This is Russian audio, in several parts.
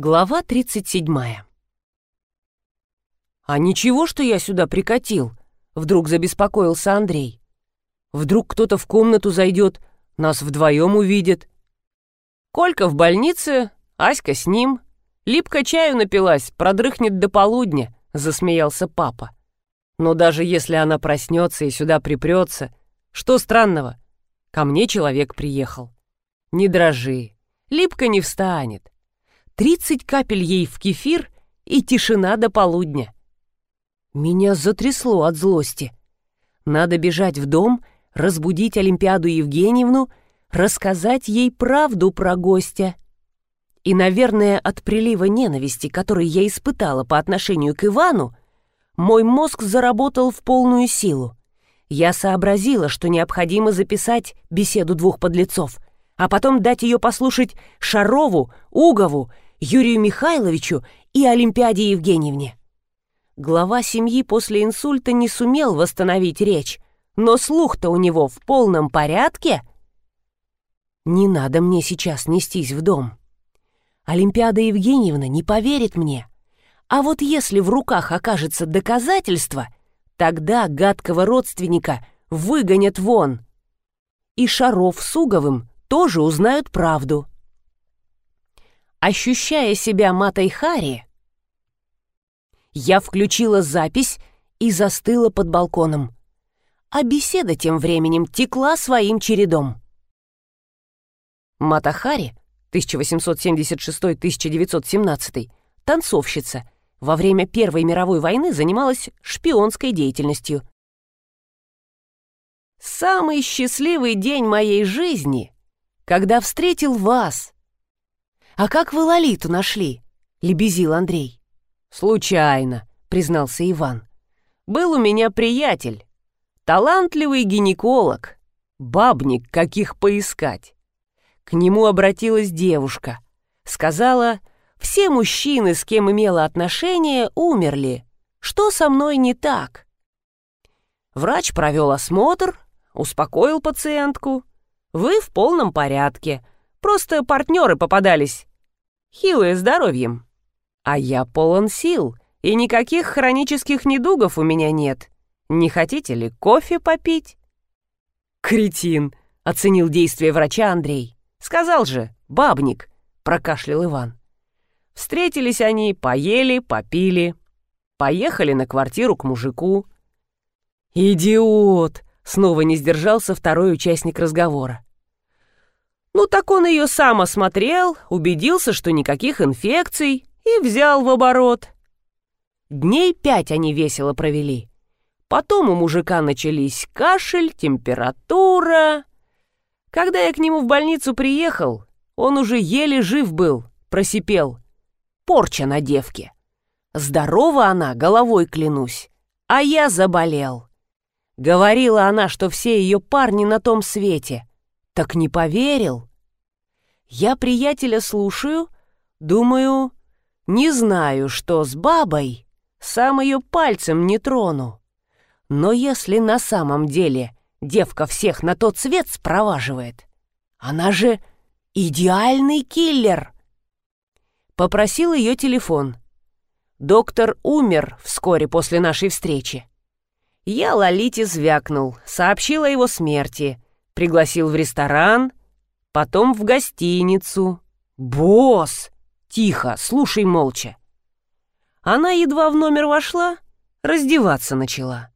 Глава 37 «А ничего, что я сюда прикатил?» — вдруг забеспокоился Андрей. «Вдруг кто-то в комнату зайдет, нас вдвоем увидит». Колька в больнице, Аська с ним. Липка чаю напилась, продрыхнет до полудня, засмеялся папа. Но даже если она проснется и сюда припрется, что странного? Ко мне человек приехал. Не дрожи, Липка не встанет. Тридцать капель ей в кефир и тишина до полудня. Меня затрясло от злости. Надо бежать в дом, разбудить Олимпиаду Евгеньевну, рассказать ей правду про гостя. И, наверное, от прилива ненависти, который я испытала по отношению к Ивану, мой мозг заработал в полную силу. Я сообразила, что необходимо записать беседу двух подлецов, а потом дать ее послушать Шарову, Угову, Юрию Михайловичу и Олимпиаде Евгеньевне. Глава семьи после инсульта не сумел восстановить речь, но слух-то у него в полном порядке. Не надо мне сейчас нестись в дом. Олимпиада Евгеньевна не поверит мне. А вот если в руках окажется доказательство, тогда гадкого родственника выгонят вон. И Шаров с Уговым тоже узнают правду. Ощущая себя матой Хари, я включила запись и застыла под балконом. А беседа тем временем текла своим чередом. Матахари, 1876-1917, танцовщица, во время Первой мировой войны занималась шпионской деятельностью. «Самый счастливый день моей жизни, когда встретил вас». «А как вы Лолиту нашли?» — лебезил Андрей. «Случайно», — признался Иван. «Был у меня приятель, талантливый гинеколог, бабник, каких поискать. К нему обратилась девушка. Сказала, все мужчины, с кем имела отношение, умерли. Что со мной не так? Врач провел осмотр, успокоил пациентку. Вы в полном порядке. Просто партнеры попадались. Хилые здоровьем. А я полон сил, и никаких хронических недугов у меня нет. Не хотите ли кофе попить?» «Кретин!» — оценил действие врача Андрей. «Сказал же, бабник!» — прокашлял Иван. Встретились они, поели, попили. Поехали на квартиру к мужику. «Идиот!» — снова не сдержался второй участник разговора. Ну так он ее сам осмотрел, убедился, что никаких инфекций, и взял в оборот. Дней пять они весело провели. Потом у мужика начались кашель, температура. Когда я к нему в больницу приехал, он уже еле жив был, просипел. Порча на девке. Здорова она, головой клянусь, а я заболел. Говорила она, что все ее парни на том свете. Так не поверил. Я приятеля слушаю, думаю, не знаю, что с бабой, сам ее пальцем не трону. Но если на самом деле девка всех на тот свет спроваживает, она же идеальный киллер. Попросил ее телефон. Доктор умер вскоре после нашей встречи. Я Лолите звякнул, сообщил о его смерти, пригласил в ресторан, потом в гостиницу. «Босс!» Тихо, слушай молча. Она едва в номер вошла, раздеваться начала.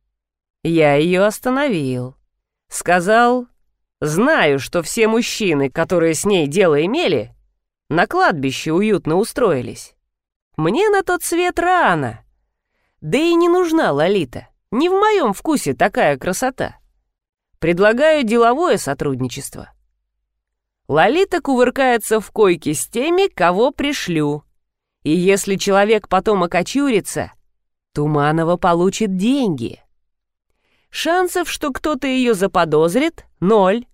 Я ее остановил. Сказал, знаю, что все мужчины, которые с ней дело имели, на кладбище уютно устроились. Мне на тот свет рано. Да и не нужна Лолита. Не в моем вкусе такая красота. Предлагаю деловое сотрудничество. Лолита кувыркается в койке с теми, кого пришлю. И если человек потом окочурится, Туманова получит деньги. Шансов, что кто-то ее заподозрит, ноль.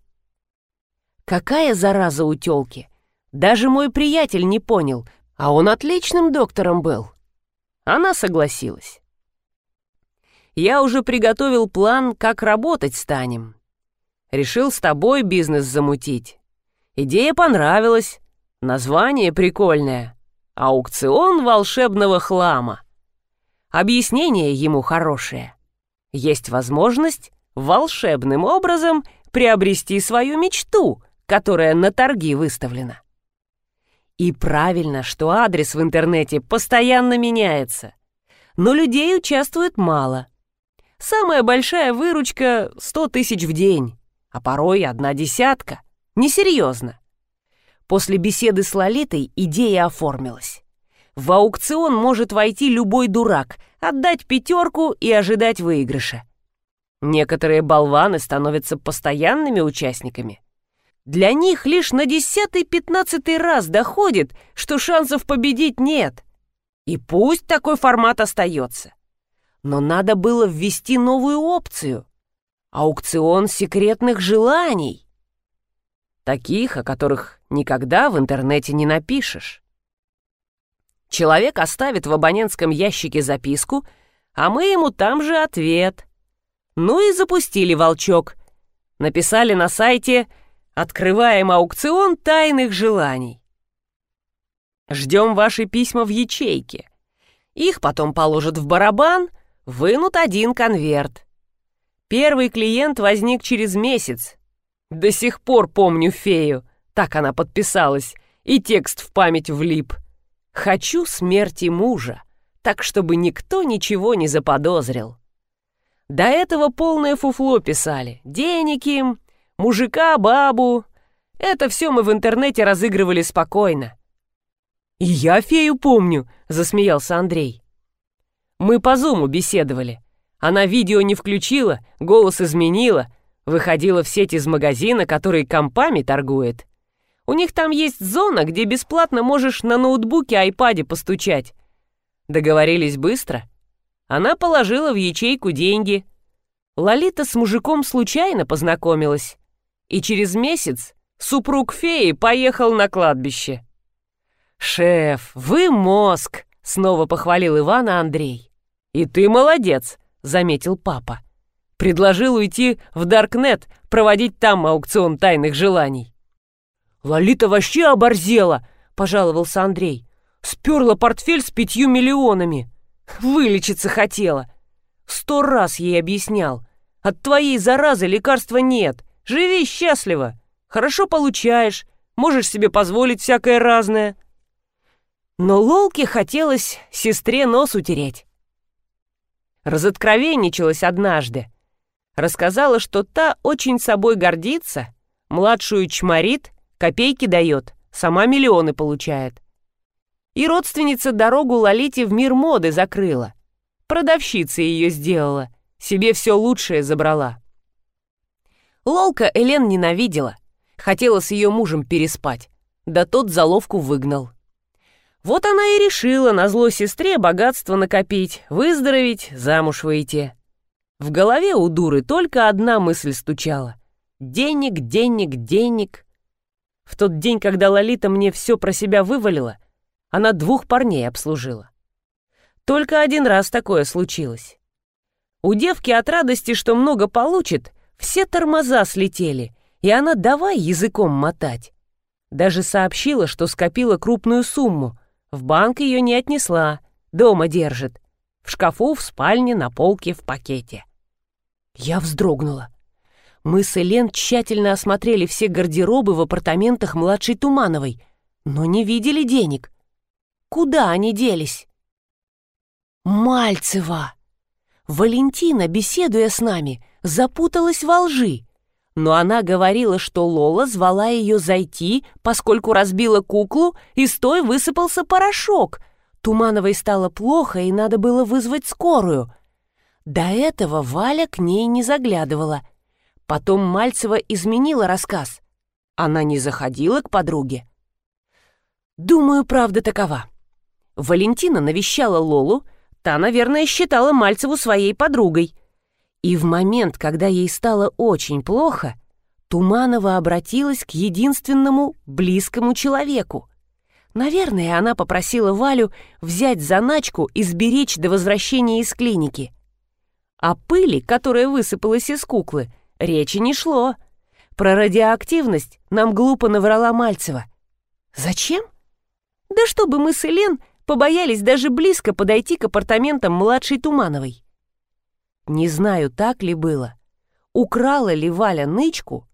Какая зараза у тёлки? Даже мой приятель не понял, а он отличным доктором был. Она согласилась. Я уже приготовил план, как работать станем. Решил с тобой бизнес замутить. Идея понравилась, название прикольное. Аукцион волшебного хлама. Объяснение ему хорошее. Есть возможность волшебным образом приобрести свою мечту, которая на торги выставлена. И правильно, что адрес в интернете постоянно меняется. Но людей участвует мало. Самая большая выручка — 100 тысяч в день, а порой одна десятка. Несерьезно. После беседы с Лолитой идея оформилась. В аукцион может войти любой дурак, отдать пятерку и ожидать выигрыша. Некоторые болваны становятся постоянными участниками. Для них лишь на десятый-пятнадцатый раз доходит, что шансов победить нет. И пусть такой формат остается. Но надо было ввести новую опцию. Аукцион секретных желаний. Таких, о которых никогда в интернете не напишешь. Человек оставит в абонентском ящике записку, а мы ему там же ответ. Ну и запустили волчок. Написали на сайте «Открываем аукцион тайных желаний». Ждем ваши письма в ячейке. Их потом положат в барабан, вынут один конверт. Первый клиент возник через месяц. До сих пор помню фею, так она подписалась, и текст в память влип. «Хочу смерти мужа, так чтобы никто ничего не заподозрил». До этого полное фуфло писали. Денег им, мужика, бабу. Это все мы в интернете разыгрывали спокойно. «И я фею помню», — засмеялся Андрей. «Мы по зуму беседовали. Она видео не включила, голос изменила, выходила в сеть из магазина, который компами торгует. У них там есть зона, где бесплатно можешь на ноутбуке, айпаде постучать. Договорились быстро. Она положила в ячейку деньги. Лолита с мужиком случайно познакомилась. И через месяц супруг феи поехал на кладбище. «Шеф, вы мозг!» — снова похвалил Ивана Андрей. «И ты молодец!» — заметил папа. Предложил уйти в Даркнет, проводить там аукцион тайных желаний. «Лолита вообще оборзела!» — пожаловался Андрей. «Сперла портфель с пятью миллионами!» Вылечиться хотела. Сто раз ей объяснял. От твоей заразы лекарства нет. Живи счастливо. Хорошо получаешь. Можешь себе позволить всякое разное. Но Лолке хотелось сестре нос утереть. Разоткровенничалась однажды. Рассказала, что та очень собой гордится, младшую чморит, копейки дает, сама миллионы получает. И родственница дорогу Лолите в мир моды закрыла. Продавщица ее сделала, себе все лучшее забрала. Лолка Элен ненавидела, хотела с ее мужем переспать, да тот заловку выгнал. Вот она и решила на зло сестре богатство накопить, выздороветь, замуж выйти. В голове у дуры только одна мысль стучала. Денег, денег, денег. В тот день, когда Лолита мне все про себя вывалила, она двух парней обслужила. Только один раз такое случилось. У девки от радости, что много получит, все тормоза слетели, и она давай языком мотать. Даже сообщила, что скопила крупную сумму. В банк ее не отнесла, дома держит. В шкафу, в спальне, на полке, в пакете. Я вздрогнула. Мы с Элен тщательно осмотрели все гардеробы в апартаментах младшей Тумановой, но не видели денег. Куда они делись? Мальцева! Валентина, беседуя с нами, запуталась во лжи. Но она говорила, что Лола звала ее зайти, поскольку разбила куклу, и с той высыпался порошок. Тумановой стало плохо, и надо было вызвать скорую. До этого Валя к ней не заглядывала. Потом Мальцева изменила рассказ. Она не заходила к подруге. Думаю, правда такова. Валентина навещала Лолу, та, наверное, считала Мальцеву своей подругой. И в момент, когда ей стало очень плохо, Туманова обратилась к единственному близкому человеку. Наверное, она попросила Валю взять заначку и сберечь до возвращения из клиники. О пыли, которая высыпалась из куклы, речи не шло. Про радиоактивность нам глупо наврала Мальцева. Зачем? Да чтобы мы с Элен побоялись даже близко подойти к апартаментам младшей Тумановой. Не знаю, так ли было, украла ли Валя нычку,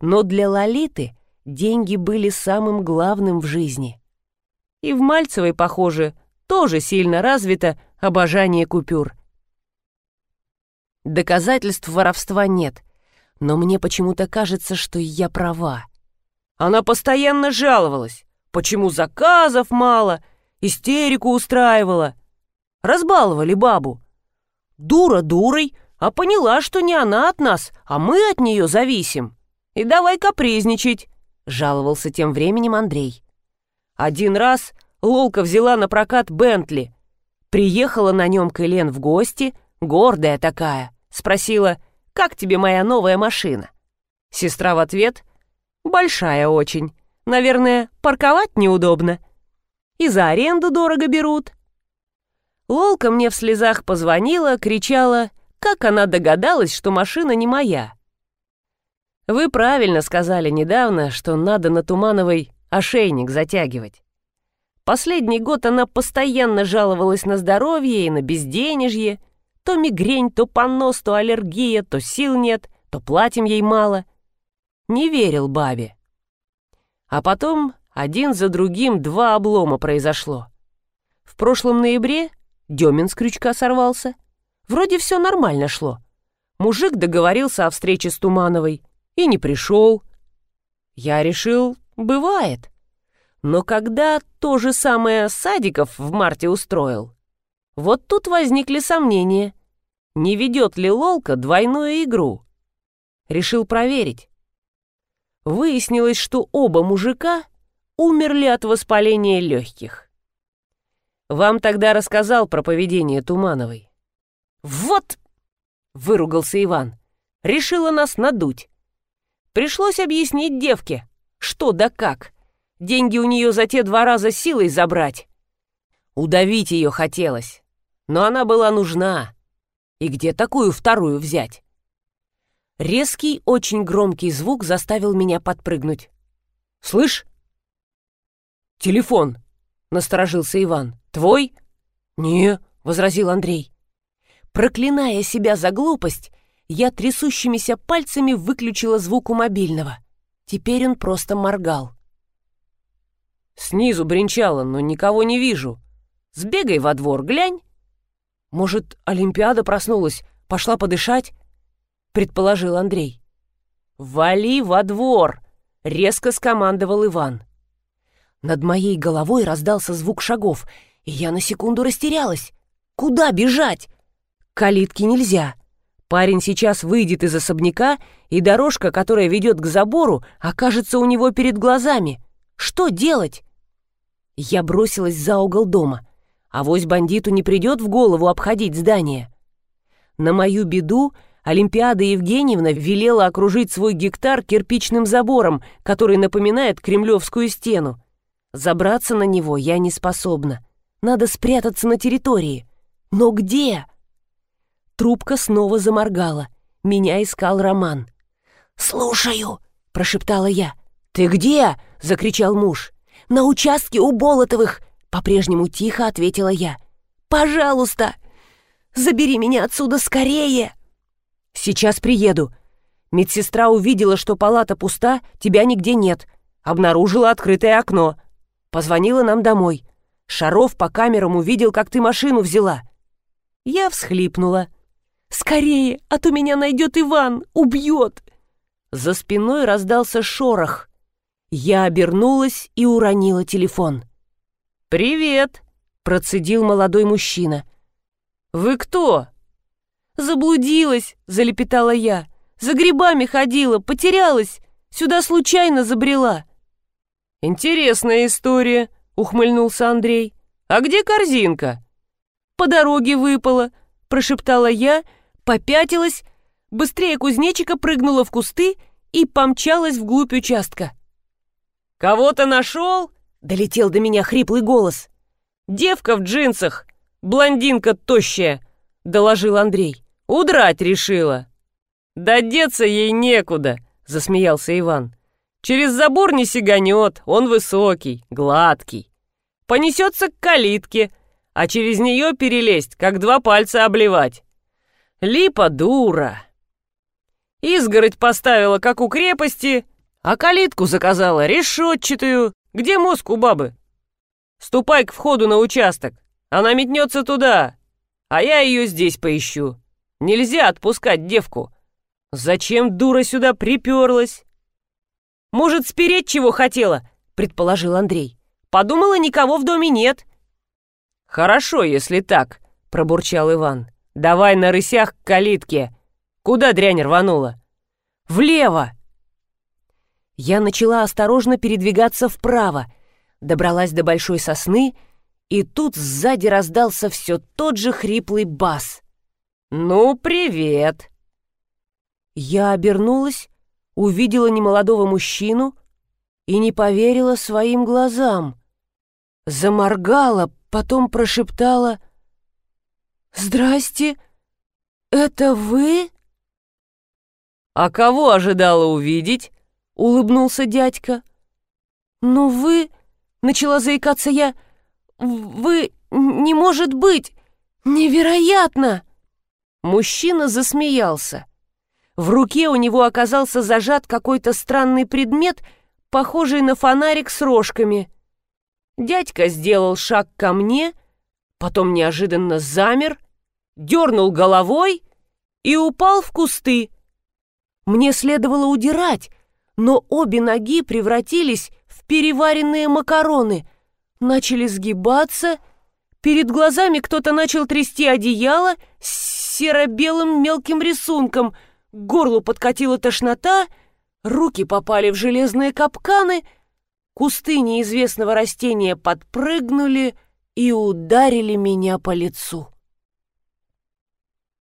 но для Лолиты деньги были самым главным в жизни. И в Мальцевой, похоже, тоже сильно развито обожание купюр. Доказательств воровства нет, но мне почему-то кажется, что я права. Она постоянно жаловалась, почему заказов мало, истерику устраивала. Разбаловали бабу. Дура дурой, а поняла, что не она от нас, а мы от нее зависим. И давай капризничать, жаловался тем временем Андрей. Один раз Лолка взяла на прокат Бентли. Приехала на нем к Элен в гости, гордая такая. Спросила, как тебе моя новая машина? Сестра в ответ, большая очень. Наверное, парковать неудобно. И за аренду дорого берут. Лолка мне в слезах позвонила, кричала, как она догадалась, что машина не моя. Вы правильно сказали недавно, что надо на Тумановой ошейник затягивать. Последний год она постоянно жаловалась на здоровье и на безденежье. То мигрень, то понос, то аллергия, то сил нет, то платьем ей мало. Не верил бабе. А потом один за другим два облома произошло. В прошлом ноябре Демин с крючка сорвался. Вроде все нормально шло. Мужик договорился о встрече с Тумановой и не пришел. Я решил, бывает. Но когда то же самое Садиков в марте устроил, вот тут возникли сомнения. Не ведет ли Лолка двойную игру? Решил проверить. Выяснилось, что оба мужика умерли от воспаления легких. Вам тогда рассказал про поведение Тумановой. «Вот!» — выругался Иван. «Решила нас надуть. Пришлось объяснить девке, что да как» Деньги у нее за те два раза силой забрать. Удавить ее хотелось, но она была нужна. И где такую вторую взять? Резкий, очень громкий звук заставил меня подпрыгнуть. «Слышь?» «Телефон», — насторожился Иван. «Твой?» «Не», — возразил Андрей. Проклиная себя за глупость, я трясущимися пальцами выключила звук у мобильного. Теперь он просто моргал. Снизу бренчало, но никого не вижу. Сбегай во двор, глянь. Может, Олимпиада проснулась, пошла подышать? Предположил Андрей. Вали во двор, резко скомандовал Иван. Над моей головой раздался звук шагов, я на секунду растерялась. Куда бежать? К калитке нельзя. Парень сейчас выйдет из особняка, и дорожка, которая ведет к забору, окажется у него перед глазами. Что делать? Я бросилась за угол дома. а Авось бандиту не придет в голову обходить здание. На мою беду Олимпиада Евгеньевна велела окружить свой гектар кирпичным забором, который напоминает кремлевскую стену. Забраться на него я не способна. Надо спрятаться на территории. Но где? Трубка снова заморгала. Меня искал Роман. «Слушаю», — прошептала я. «Ты где?» — закричал муж на участке у Болотовых!» По-прежнему тихо ответила я. «Пожалуйста, забери меня отсюда скорее!» «Сейчас приеду». Медсестра увидела, что палата пуста, тебя нигде нет. Обнаружила открытое окно. Позвонила нам домой. Шаров по камерам увидел, как ты машину взяла. Я всхлипнула. «Скорее, а то меня найдет Иван, убьет!» За спиной раздался шорох. Я обернулась и уронила телефон. «Привет!» — процедил молодой мужчина. «Вы кто?» «Заблудилась!» — залепетала я. «За грибами ходила, потерялась, сюда случайно забрела». «Интересная история», — ухмыльнулся Андрей. «А где корзинка?» «По дороге выпала», — прошептала я, попятилась, быстрее кузнечика прыгнула в кусты и помчалась вглубь участка. «Кого-то нашел?» — долетел до меня хриплый голос. «Девка в джинсах, блондинка тощая», — доложил Андрей. «Удрать решила». «Да деться ей некуда», — засмеялся Иван. «Через забор не сиганет, он высокий, гладкий. понесется к калитке, а через нее перелезть, как два пальца обливать. Липа дура. Изгородь поставила, как у крепости, а калитку заказала решетчатую. Где мозг у бабы? Ступай к входу на участок. Она метнется туда, а я ее здесь поищу. Нельзя отпускать девку. Зачем дура сюда приперлась? Может, спереть чего хотела, предположил Андрей. Подумала, никого в доме нет. Хорошо, если так, пробурчал Иван. Давай на рысях к калитке. Куда дрянь рванула? Влево. Я начала осторожно передвигаться вправо, добралась до большой сосны, и тут сзади раздался все тот же хриплый бас. «Ну, привет!» Я обернулась, увидела немолодого мужчину и не поверила своим глазам. Заморгала, потом прошептала «Здрасте, это вы?» «А кого ожидала увидеть?» — улыбнулся дядька. «Ну вы...» — начала заикаться я. «Вы... не может быть! Невероятно!» Мужчина засмеялся. В руке у него оказался зажат какой-то странный предмет, похожий на фонарик с рожками. Дядька сделал шаг ко мне, потом неожиданно замер, дернул головой и упал в кусты. Мне следовало удирать, но обе ноги превратились в переваренные макароны, начали сгибаться, перед глазами кто-то начал трясти одеяло с серо-белым мелким рисунком — горлу подкатила тошнота, руки попали в железные капканы, кусты неизвестного растения подпрыгнули и ударили меня по лицу.